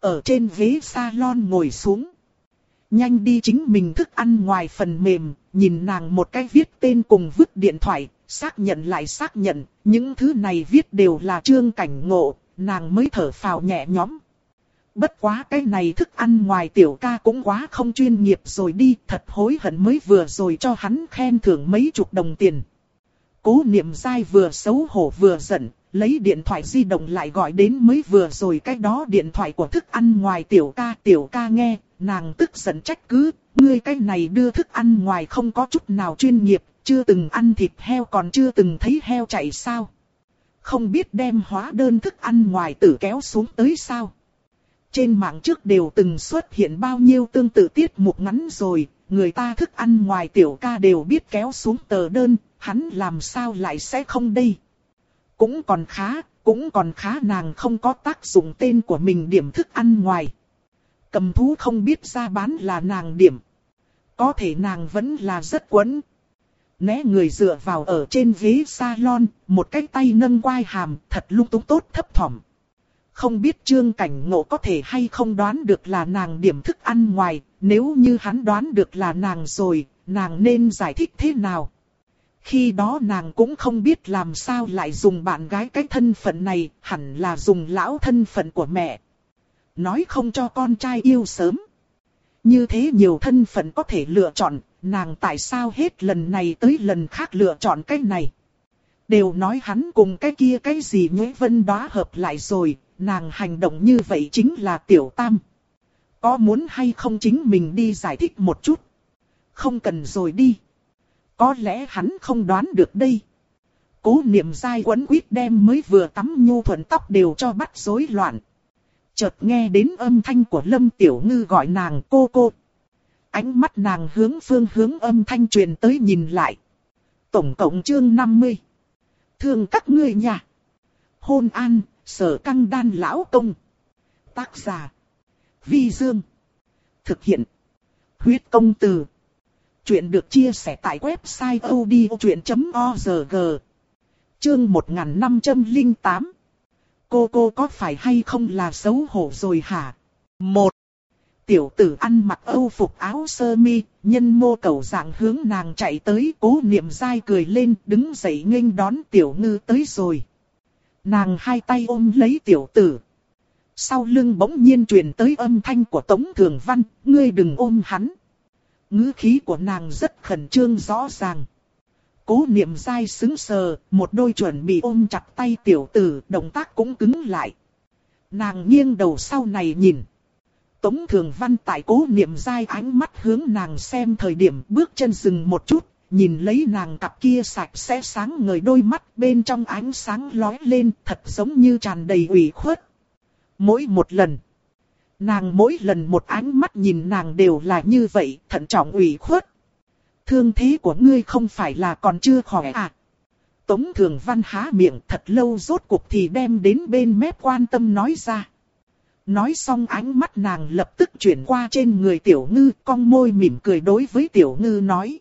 Speaker 1: Ở trên ghế salon ngồi xuống. Nhanh đi chính mình thức ăn ngoài phần mềm, nhìn nàng một cái viết tên cùng vứt điện thoại, xác nhận lại xác nhận, những thứ này viết đều là trương cảnh ngộ, nàng mới thở phào nhẹ nhõm. Bất quá cái này thức ăn ngoài tiểu ca cũng quá không chuyên nghiệp rồi đi, thật hối hận mới vừa rồi cho hắn khen thưởng mấy chục đồng tiền. Cố niệm dai vừa xấu hổ vừa giận, lấy điện thoại di động lại gọi đến mới vừa rồi cái đó điện thoại của thức ăn ngoài tiểu ca. Tiểu ca nghe, nàng tức giận trách cứ, ngươi cái này đưa thức ăn ngoài không có chút nào chuyên nghiệp, chưa từng ăn thịt heo còn chưa từng thấy heo chạy sao. Không biết đem hóa đơn thức ăn ngoài tử kéo xuống tới sao. Trên mạng trước đều từng xuất hiện bao nhiêu tương tự tiết mục ngắn rồi, người ta thức ăn ngoài tiểu ca đều biết kéo xuống tờ đơn, hắn làm sao lại sẽ không đây. Cũng còn khá, cũng còn khá nàng không có tác dụng tên của mình điểm thức ăn ngoài. Cầm thú không biết ra bán là nàng điểm. Có thể nàng vẫn là rất quấn. Né người dựa vào ở trên ghế salon, một cái tay nâng quai hàm, thật lung túng tốt thấp thỏm. Không biết trương cảnh ngộ có thể hay không đoán được là nàng điểm thức ăn ngoài, nếu như hắn đoán được là nàng rồi, nàng nên giải thích thế nào? Khi đó nàng cũng không biết làm sao lại dùng bạn gái cái thân phận này, hẳn là dùng lão thân phận của mẹ. Nói không cho con trai yêu sớm. Như thế nhiều thân phận có thể lựa chọn, nàng tại sao hết lần này tới lần khác lựa chọn cái này. Đều nói hắn cùng cái kia cái gì Nguyễn Vân đó hợp lại rồi, nàng hành động như vậy chính là tiểu tam. Có muốn hay không chính mình đi giải thích một chút? Không cần rồi đi. Có lẽ hắn không đoán được đây. Cố niệm dai quấn quýt đem mới vừa tắm nhu thuận tóc đều cho bắt rối loạn. Chợt nghe đến âm thanh của Lâm Tiểu Ngư gọi nàng cô cô. Ánh mắt nàng hướng phương hướng âm thanh truyền tới nhìn lại. Tổng cộng chương 50. Thương các ngươi nhà. Hôn an, sở căng đan lão công. Tác giả. Vi Dương. Thực hiện. Huyết công từ. Chuyện được chia sẻ tại website odchuyện.org. Chương 1508. Cô cô có phải hay không là xấu hổ rồi hả? Một. Tiểu tử ăn mặc âu phục áo sơ mi, nhân mô cầu dạng hướng nàng chạy tới cố niệm dai cười lên đứng dậy nghênh đón tiểu ngư tới rồi. Nàng hai tay ôm lấy tiểu tử. Sau lưng bỗng nhiên truyền tới âm thanh của Tống Thường Văn, ngươi đừng ôm hắn ngữ khí của nàng rất khẩn trương rõ ràng. Cố niệm dai xứng sờ, một đôi chuẩn bị ôm chặt tay tiểu tử, động tác cũng cứng lại. Nàng nghiêng đầu sau này nhìn. Tống Thường Văn tại cố niệm dai ánh mắt hướng nàng xem thời điểm bước chân dừng một chút, nhìn lấy nàng cặp kia sạch sẽ sáng ngời đôi mắt bên trong ánh sáng lói lên thật giống như tràn đầy ủy khuất. Mỗi một lần, nàng mỗi lần một ánh mắt nhìn nàng đều là như vậy, thận trọng ủy khuất. Thương thế của ngươi không phải là còn chưa khỏi à? Tống Thường Văn há miệng thật lâu rốt cuộc thì đem đến bên mép quan tâm nói ra. Nói xong ánh mắt nàng lập tức chuyển qua trên người tiểu ngư, cong môi mỉm cười đối với tiểu ngư nói.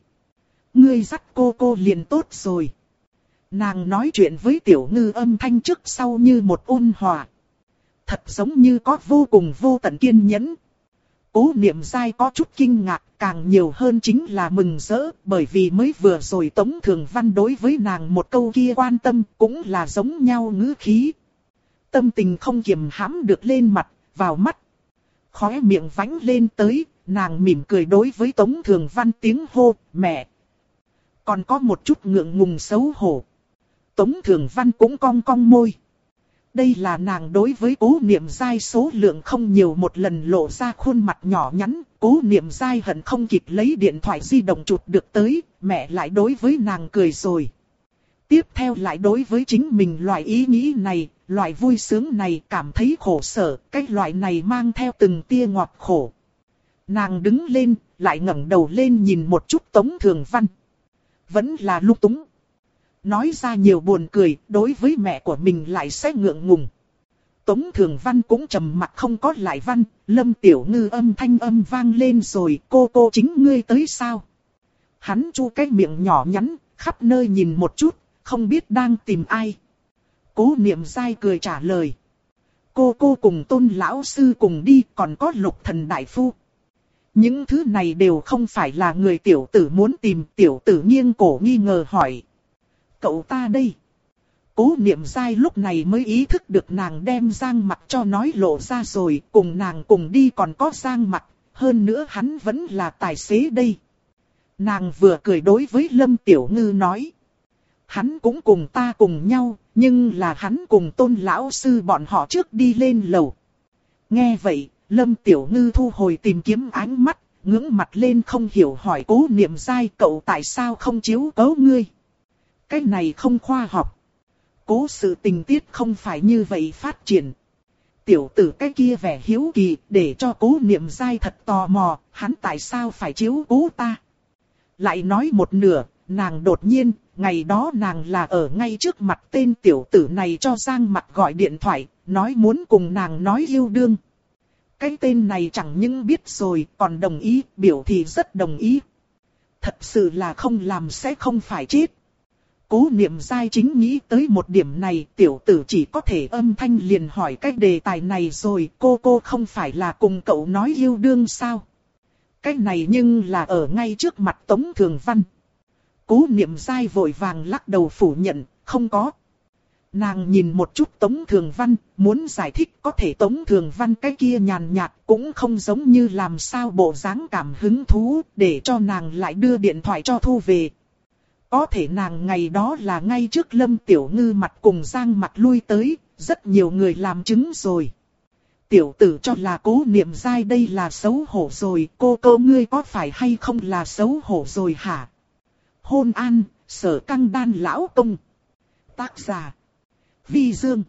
Speaker 1: Ngươi dắt cô cô liền tốt rồi. Nàng nói chuyện với tiểu ngư âm thanh trước sau như một ôn hòa. Thật giống như có vô cùng vô tận kiên nhẫn. Cố niệm dai có chút kinh ngạc, càng nhiều hơn chính là mừng rỡ, bởi vì mới vừa rồi Tống Thường Văn đối với nàng một câu kia quan tâm, cũng là giống nhau ngữ khí. Tâm tình không kiềm hãm được lên mặt, vào mắt. Khóe miệng vánh lên tới, nàng mỉm cười đối với Tống Thường Văn tiếng hô, mẹ. Còn có một chút ngượng ngùng xấu hổ. Tống Thường Văn cũng cong cong môi. Đây là nàng đối với cố niệm dai số lượng không nhiều một lần lộ ra khuôn mặt nhỏ nhắn. Cố niệm dai hận không kịp lấy điện thoại di động chụp được tới, mẹ lại đối với nàng cười rồi. Tiếp theo lại đối với chính mình loại ý nghĩ này, loại vui sướng này cảm thấy khổ sở, cái loại này mang theo từng tia ngọt khổ. Nàng đứng lên, lại ngẩng đầu lên nhìn một chút Tống Thường Văn. Vẫn là lúc túng. Nói ra nhiều buồn cười, đối với mẹ của mình lại sẽ ngượng ngùng. Tống Thường Văn cũng trầm mặt không có lại văn, Lâm Tiểu Ngư âm thanh âm vang lên rồi, cô cô chính ngươi tới sao? Hắn chu cái miệng nhỏ nhắn, khắp nơi nhìn một chút, không biết đang tìm ai. Cố niệm dai cười trả lời. Cô cô cùng tôn lão sư cùng đi, còn có lục thần đại phu. Những thứ này đều không phải là người tiểu tử muốn tìm, tiểu tử nghiêng cổ nghi ngờ hỏi cậu ta đây. Cố niệm dai lúc này mới ý thức được nàng đem giang mặt cho nói lộ ra rồi, cùng nàng cùng đi còn có giang mặt, hơn nữa hắn vẫn là tài xế đây. Nàng vừa cười đối với Lâm Tiểu Ngư nói. Hắn cũng cùng ta cùng nhau, nhưng là hắn cùng tôn lão sư bọn họ trước đi lên lầu. Nghe vậy, Lâm Tiểu Ngư thu hồi tìm kiếm ánh mắt, ngưỡng mặt lên không hiểu hỏi cố niệm dai cậu tại sao không chiếu cấu ngươi. Cái này không khoa học. Cố sự tình tiết không phải như vậy phát triển. Tiểu tử cái kia vẻ hiếu kỳ để cho cố niệm dai thật tò mò, hắn tại sao phải chiếu cố ta. Lại nói một nửa, nàng đột nhiên, ngày đó nàng là ở ngay trước mặt tên tiểu tử này cho Giang mặt gọi điện thoại, nói muốn cùng nàng nói yêu đương. Cái tên này chẳng những biết rồi, còn đồng ý, biểu thì rất đồng ý. Thật sự là không làm sẽ không phải chết. Cố niệm dai chính nghĩ tới một điểm này, tiểu tử chỉ có thể âm thanh liền hỏi cái đề tài này rồi, cô cô không phải là cùng cậu nói yêu đương sao? Cái này nhưng là ở ngay trước mặt Tống Thường Văn. Cố niệm dai vội vàng lắc đầu phủ nhận, không có. Nàng nhìn một chút Tống Thường Văn, muốn giải thích có thể Tống Thường Văn cái kia nhàn nhạt cũng không giống như làm sao bộ dáng cảm hứng thú để cho nàng lại đưa điện thoại cho thu về. Có thể nàng ngày đó là ngay trước Lâm Tiểu Ngư mặt cùng Giang mặt lui tới, rất nhiều người làm chứng rồi. Tiểu tử cho là cố niệm dai đây là xấu hổ rồi, cô cô ngươi có phải hay không là xấu hổ rồi hả? Hôn an, sở căng đan lão công. Tác giả. Vi Dương.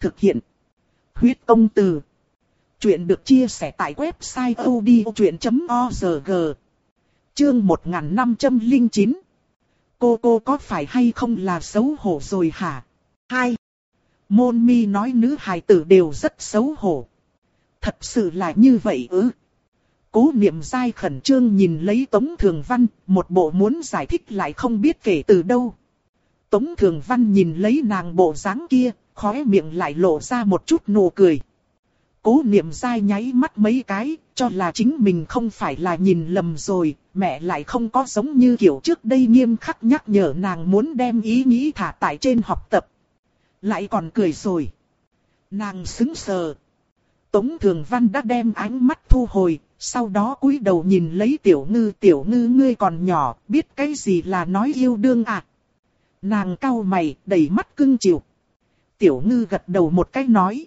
Speaker 1: Thực hiện. Huyết công từ. Chuyện được chia sẻ tại website odchuyện.org. Chương 1509 cô cô có phải hay không là xấu hổ rồi hả? Hai. Môn mi nói nữ hài tử đều rất xấu hổ. Thật sự là như vậy ư? Cố niệm dai khẩn trương nhìn lấy Tống Thường Văn, một bộ muốn giải thích lại không biết kể từ đâu. Tống Thường Văn nhìn lấy nàng bộ dáng kia, khóe miệng lại lộ ra một chút nụ cười. Cố niệm dai nháy mắt mấy cái, cho là chính mình không phải là nhìn lầm rồi, mẹ lại không có giống như kiểu trước đây nghiêm khắc nhắc nhở nàng muốn đem ý nghĩ thả tại trên học tập. Lại còn cười rồi. Nàng xứng sờ. Tống Thường Văn đã đem ánh mắt thu hồi, sau đó cúi đầu nhìn lấy tiểu ngư tiểu ngư ngươi còn nhỏ, biết cái gì là nói yêu đương à. Nàng cau mày, đầy mắt cưng chiều. Tiểu ngư gật đầu một cái nói.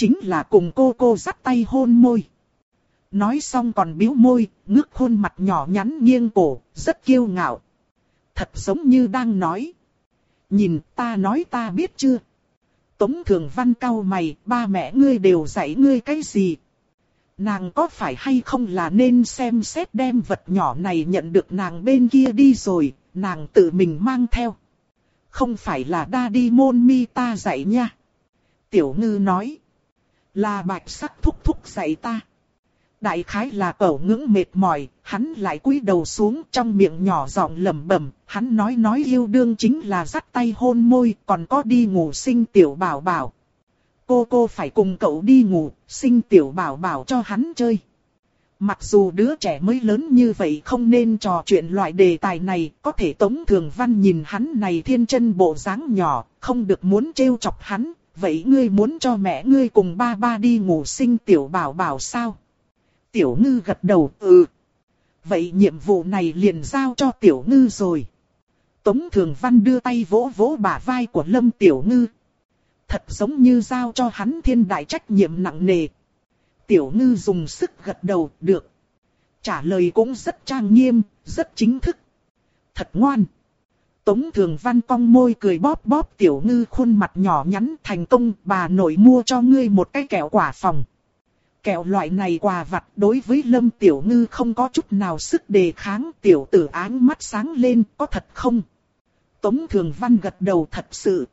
Speaker 1: Chính là cùng cô cô dắt tay hôn môi. Nói xong còn biếu môi, ngước khuôn mặt nhỏ nhắn nghiêng cổ, rất kiêu ngạo. Thật giống như đang nói. Nhìn ta nói ta biết chưa? Tống thường văn cao mày, ba mẹ ngươi đều dạy ngươi cái gì? Nàng có phải hay không là nên xem xét đem vật nhỏ này nhận được nàng bên kia đi rồi, nàng tự mình mang theo. Không phải là đa đi môn mi ta dạy nha. Tiểu ngư nói. Là bạch sắc thúc thúc dạy ta. Đại khái là cẩu ngưỡng mệt mỏi, hắn lại cúi đầu xuống trong miệng nhỏ giọng lẩm bẩm, hắn nói nói yêu đương chính là dắt tay hôn môi, còn có đi ngủ sinh tiểu bảo bảo. Cô cô phải cùng cậu đi ngủ, sinh tiểu bảo bảo cho hắn chơi. Mặc dù đứa trẻ mới lớn như vậy không nên trò chuyện loại đề tài này, có thể Tống Thường Văn nhìn hắn này thiên chân bộ dáng nhỏ, không được muốn trêu chọc hắn, vậy ngươi muốn cho mẹ ngươi cùng ba ba đi ngủ sinh tiểu bảo bảo sao? Tiểu ngư gật đầu, ừ. Vậy nhiệm vụ này liền giao cho tiểu ngư rồi. Tống Thường Văn đưa tay vỗ vỗ bả vai của Lâm Tiểu Ngư. Thật giống như giao cho hắn thiên đại trách nhiệm nặng nề. Tiểu Ngư dùng sức gật đầu, được. Trả lời cũng rất trang nghiêm, rất chính thức. Thật ngoan. Tống Thường Văn cong môi cười bóp bóp Tiểu Ngư khuôn mặt nhỏ nhắn thành công bà nội mua cho ngươi một cái kẹo quả phòng. Kẹo loại này quà vặt đối với Lâm Tiểu Ngư không có chút nào sức đề kháng tiểu tử áng mắt sáng lên có thật không? Tống Thường Văn gật đầu thật sự.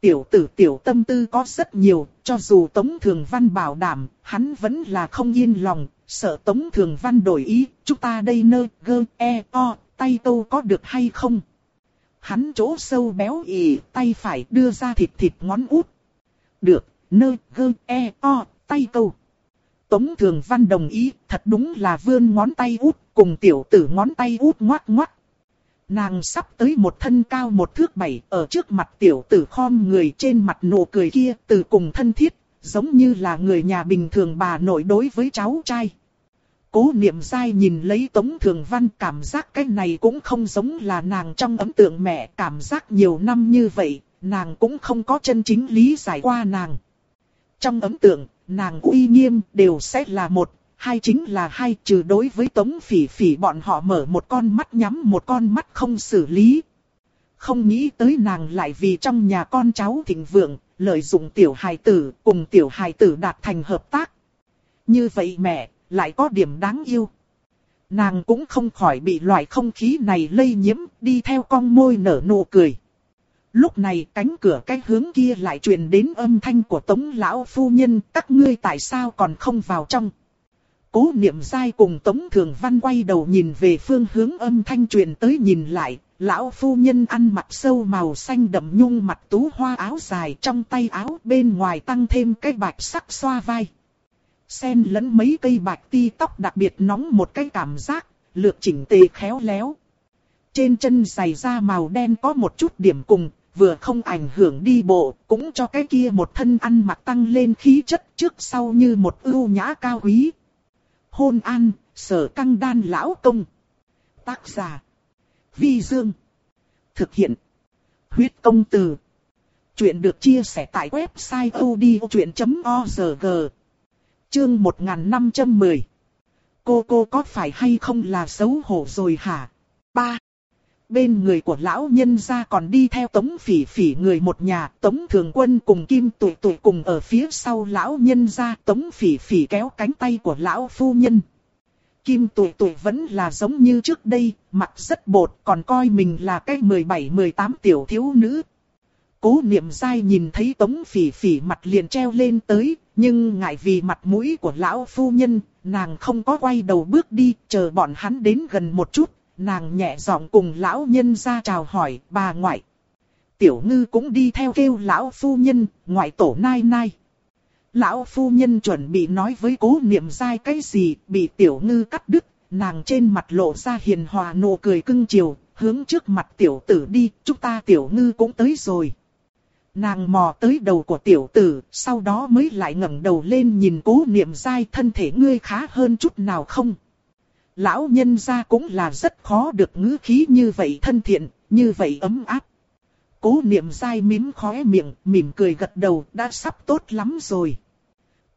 Speaker 1: Tiểu tử tiểu tâm tư có rất nhiều, cho dù Tống Thường Văn bảo đảm, hắn vẫn là không yên lòng, sợ Tống Thường Văn đổi ý, chúng ta đây nơ, gơ, e, o, tay tô có được hay không? Hắn chỗ sâu béo ỉ, tay phải đưa ra thịt thịt ngón út. Được, nơ, gơ, e, o, tay câu. Tống Thường Văn đồng ý, thật đúng là vươn ngón tay út, cùng tiểu tử ngón tay út ngoát ngoát. Nàng sắp tới một thân cao một thước bảy, ở trước mặt tiểu tử khom người trên mặt nụ cười kia, từ cùng thân thiết, giống như là người nhà bình thường bà nội đối với cháu trai. Cố niệm dai nhìn lấy Tống Thường Văn cảm giác cái này cũng không giống là nàng trong ấn tượng mẹ cảm giác nhiều năm như vậy, nàng cũng không có chân chính lý giải qua nàng. Trong ấn tượng, nàng uy nghiêm đều sẽ là một, hai chính là hai trừ đối với tống phỉ phỉ bọn họ mở một con mắt nhắm một con mắt không xử lý. Không nghĩ tới nàng lại vì trong nhà con cháu thịnh vượng, lợi dụng tiểu hài tử cùng tiểu hài tử đạt thành hợp tác. Như vậy mẹ, lại có điểm đáng yêu. Nàng cũng không khỏi bị loại không khí này lây nhiễm, đi theo con môi nở nụ cười. Lúc này cánh cửa cái hướng kia lại truyền đến âm thanh của tống lão phu nhân, các ngươi tại sao còn không vào trong. Cố niệm dai cùng tống thường văn quay đầu nhìn về phương hướng âm thanh truyền tới nhìn lại, lão phu nhân ăn mặc sâu màu xanh đậm nhung mặt tú hoa áo dài trong tay áo bên ngoài tăng thêm cái bạch sắc xoa vai. Xen lẫn mấy cây bạch ti tóc đặc biệt nóng một cái cảm giác, lược chỉnh tề khéo léo. Trên chân giày da màu đen có một chút điểm cùng, vừa không ảnh hưởng đi bộ, cũng cho cái kia một thân ăn mặc tăng lên khí chất trước sau như một ưu nhã cao quý. Hôn an, sở căng đan lão công. Tác giả. Vi Dương. Thực hiện. Huyết công từ. Chuyện được chia sẻ tại website odchuyện.org. Chương 1510. Cô cô có phải hay không là xấu hổ rồi hả? 3. Bên người của lão nhân gia còn đi theo tống phỉ phỉ người một nhà, tống thường quân cùng kim tụi tụi cùng ở phía sau lão nhân gia, tống phỉ phỉ kéo cánh tay của lão phu nhân. Kim tụi tụi vẫn là giống như trước đây, mặt rất bột, còn coi mình là cái 17-18 tiểu thiếu nữ. Cố niệm dai nhìn thấy tống phỉ phỉ mặt liền treo lên tới, nhưng ngại vì mặt mũi của lão phu nhân, nàng không có quay đầu bước đi, chờ bọn hắn đến gần một chút, nàng nhẹ giọng cùng lão nhân ra chào hỏi bà ngoại. Tiểu ngư cũng đi theo kêu lão phu nhân, ngoại tổ nai nai. Lão phu nhân chuẩn bị nói với cố niệm dai cái gì, bị tiểu ngư cắt đứt, nàng trên mặt lộ ra hiền hòa nụ cười cưng chiều, hướng trước mặt tiểu tử đi, chúng ta tiểu ngư cũng tới rồi. Nàng mò tới đầu của tiểu tử, sau đó mới lại ngẩng đầu lên nhìn cố niệm dai thân thể ngươi khá hơn chút nào không lão nhân gia cũng là rất khó được ngữ khí như vậy thân thiện, như vậy ấm áp. Cố niệm dai mím khóe miệng, mỉm cười gật đầu, đã sắp tốt lắm rồi.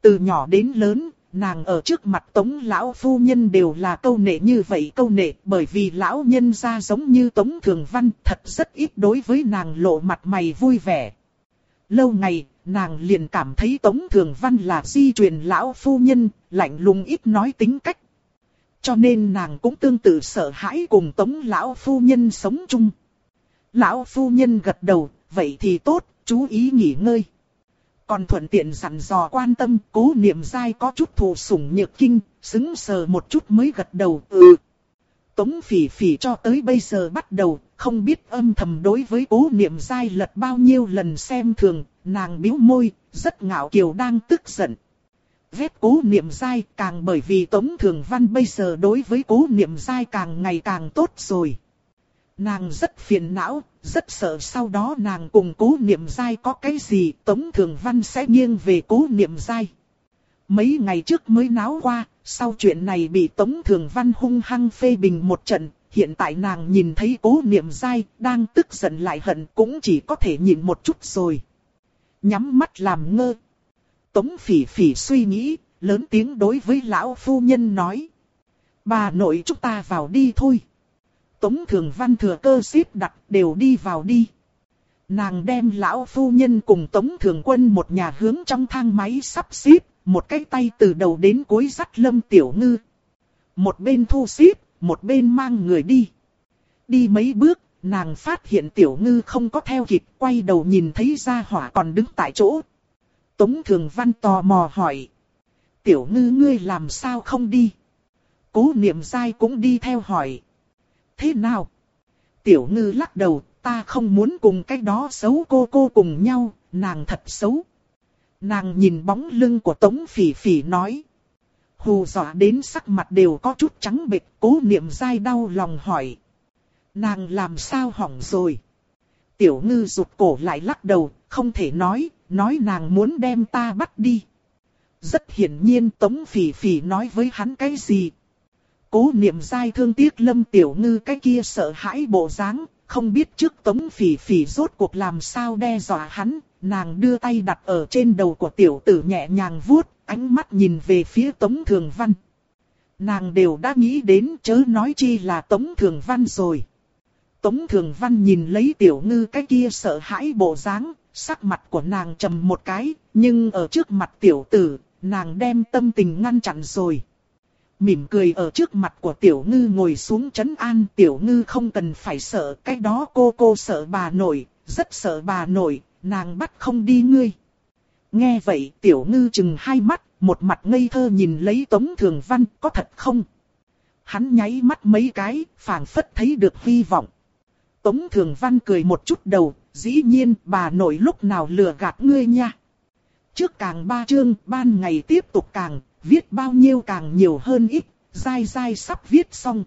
Speaker 1: Từ nhỏ đến lớn, nàng ở trước mặt tống lão phu nhân đều là câu nệ như vậy câu nệ bởi vì lão nhân gia giống như tống thường văn thật rất ít đối với nàng lộ mặt mày vui vẻ. Lâu ngày, nàng liền cảm thấy tống thường văn là di truyền lão phu nhân, lạnh lùng ít nói tính cách cho nên nàng cũng tương tự sợ hãi cùng tống lão phu nhân sống chung. Lão phu nhân gật đầu, vậy thì tốt, chú ý nghỉ ngơi. Còn thuận tiện dặn dò quan tâm, cố niệm dai có chút thù sủng nhược kinh, xứng sờ một chút mới gật đầu ừ. Tống phỉ phỉ cho tới bây giờ bắt đầu, không biết âm thầm đối với cố niệm dai lật bao nhiêu lần xem thường, nàng biếu môi, rất ngạo kiều đang tức giận. Vết cố niệm dai càng bởi vì Tống Thường Văn bây giờ đối với cố niệm dai càng ngày càng tốt rồi. Nàng rất phiền não, rất sợ sau đó nàng cùng cố niệm dai có cái gì Tống Thường Văn sẽ nghiêng về cố niệm dai. Mấy ngày trước mới náo qua, sau chuyện này bị Tống Thường Văn hung hăng phê bình một trận, hiện tại nàng nhìn thấy cố niệm dai, đang tức giận lại hận cũng chỉ có thể nhìn một chút rồi. Nhắm mắt làm ngơ. Tống phỉ phỉ suy nghĩ, lớn tiếng đối với lão phu nhân nói. Bà nội chúng ta vào đi thôi. Tống thường văn thừa cơ xếp đặt đều đi vào đi. Nàng đem lão phu nhân cùng tống thường quân một nhà hướng trong thang máy sắp xếp, một cái tay từ đầu đến cuối dắt lâm tiểu ngư. Một bên thu xếp, một bên mang người đi. Đi mấy bước, nàng phát hiện tiểu ngư không có theo kịp, quay đầu nhìn thấy gia hỏa còn đứng tại chỗ. Tống thường văn tò mò hỏi. Tiểu ngư ngươi làm sao không đi? Cố niệm dai cũng đi theo hỏi. Thế nào? Tiểu ngư lắc đầu, ta không muốn cùng cái đó xấu cô cô cùng nhau, nàng thật xấu. Nàng nhìn bóng lưng của Tống Phỉ Phỉ nói. Hù dọa đến sắc mặt đều có chút trắng bệch, cố niệm dai đau lòng hỏi. Nàng làm sao hỏng rồi? Tiểu ngư rụt cổ lại lắc đầu, không thể nói, nói nàng muốn đem ta bắt đi. Rất hiển nhiên Tống Phỉ Phỉ nói với hắn cái gì. Cố niệm dai thương tiếc lâm tiểu ngư cái kia sợ hãi bộ dáng, không biết trước Tống Phỉ Phỉ rốt cuộc làm sao đe dọa hắn, nàng đưa tay đặt ở trên đầu của tiểu tử nhẹ nhàng vuốt, ánh mắt nhìn về phía Tống Thường Văn. Nàng đều đã nghĩ đến chớ nói chi là Tống Thường Văn rồi. Tống Thường Văn nhìn lấy tiểu ngư cái kia sợ hãi bộ dáng, sắc mặt của nàng trầm một cái, nhưng ở trước mặt tiểu tử, nàng đem tâm tình ngăn chặn rồi. Mỉm cười ở trước mặt của tiểu ngư ngồi xuống chấn an tiểu ngư không cần phải sợ cái đó cô cô sợ bà nội, rất sợ bà nội, nàng bắt không đi ngươi. Nghe vậy tiểu ngư chừng hai mắt, một mặt ngây thơ nhìn lấy Tống Thường Văn, có thật không? Hắn nháy mắt mấy cái, phảng phất thấy được hy vọng. Tống Thường Văn cười một chút đầu, dĩ nhiên bà nội lúc nào lừa gạt ngươi nha. Trước càng ba chương, ban ngày tiếp tục càng, viết bao nhiêu càng nhiều hơn ít, dai dai sắp viết xong.